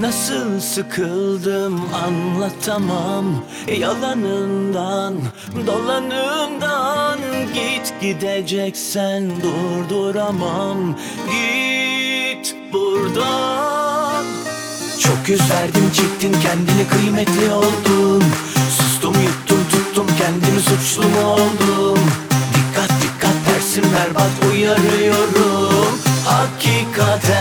Nasıl sıkıldım anlatamam. Yalanından, dolanından Git gideceksen durduramam. Git buradan. Çok üzerdim çektin kendini kıymetli oldun Sustum yuttum tuttum kendimi suçlu mu oldum? Dikkat dikkat dersin berbat uyarıyorum. Hakikaten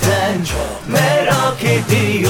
zaten çok merak dio.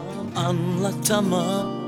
anlatamam.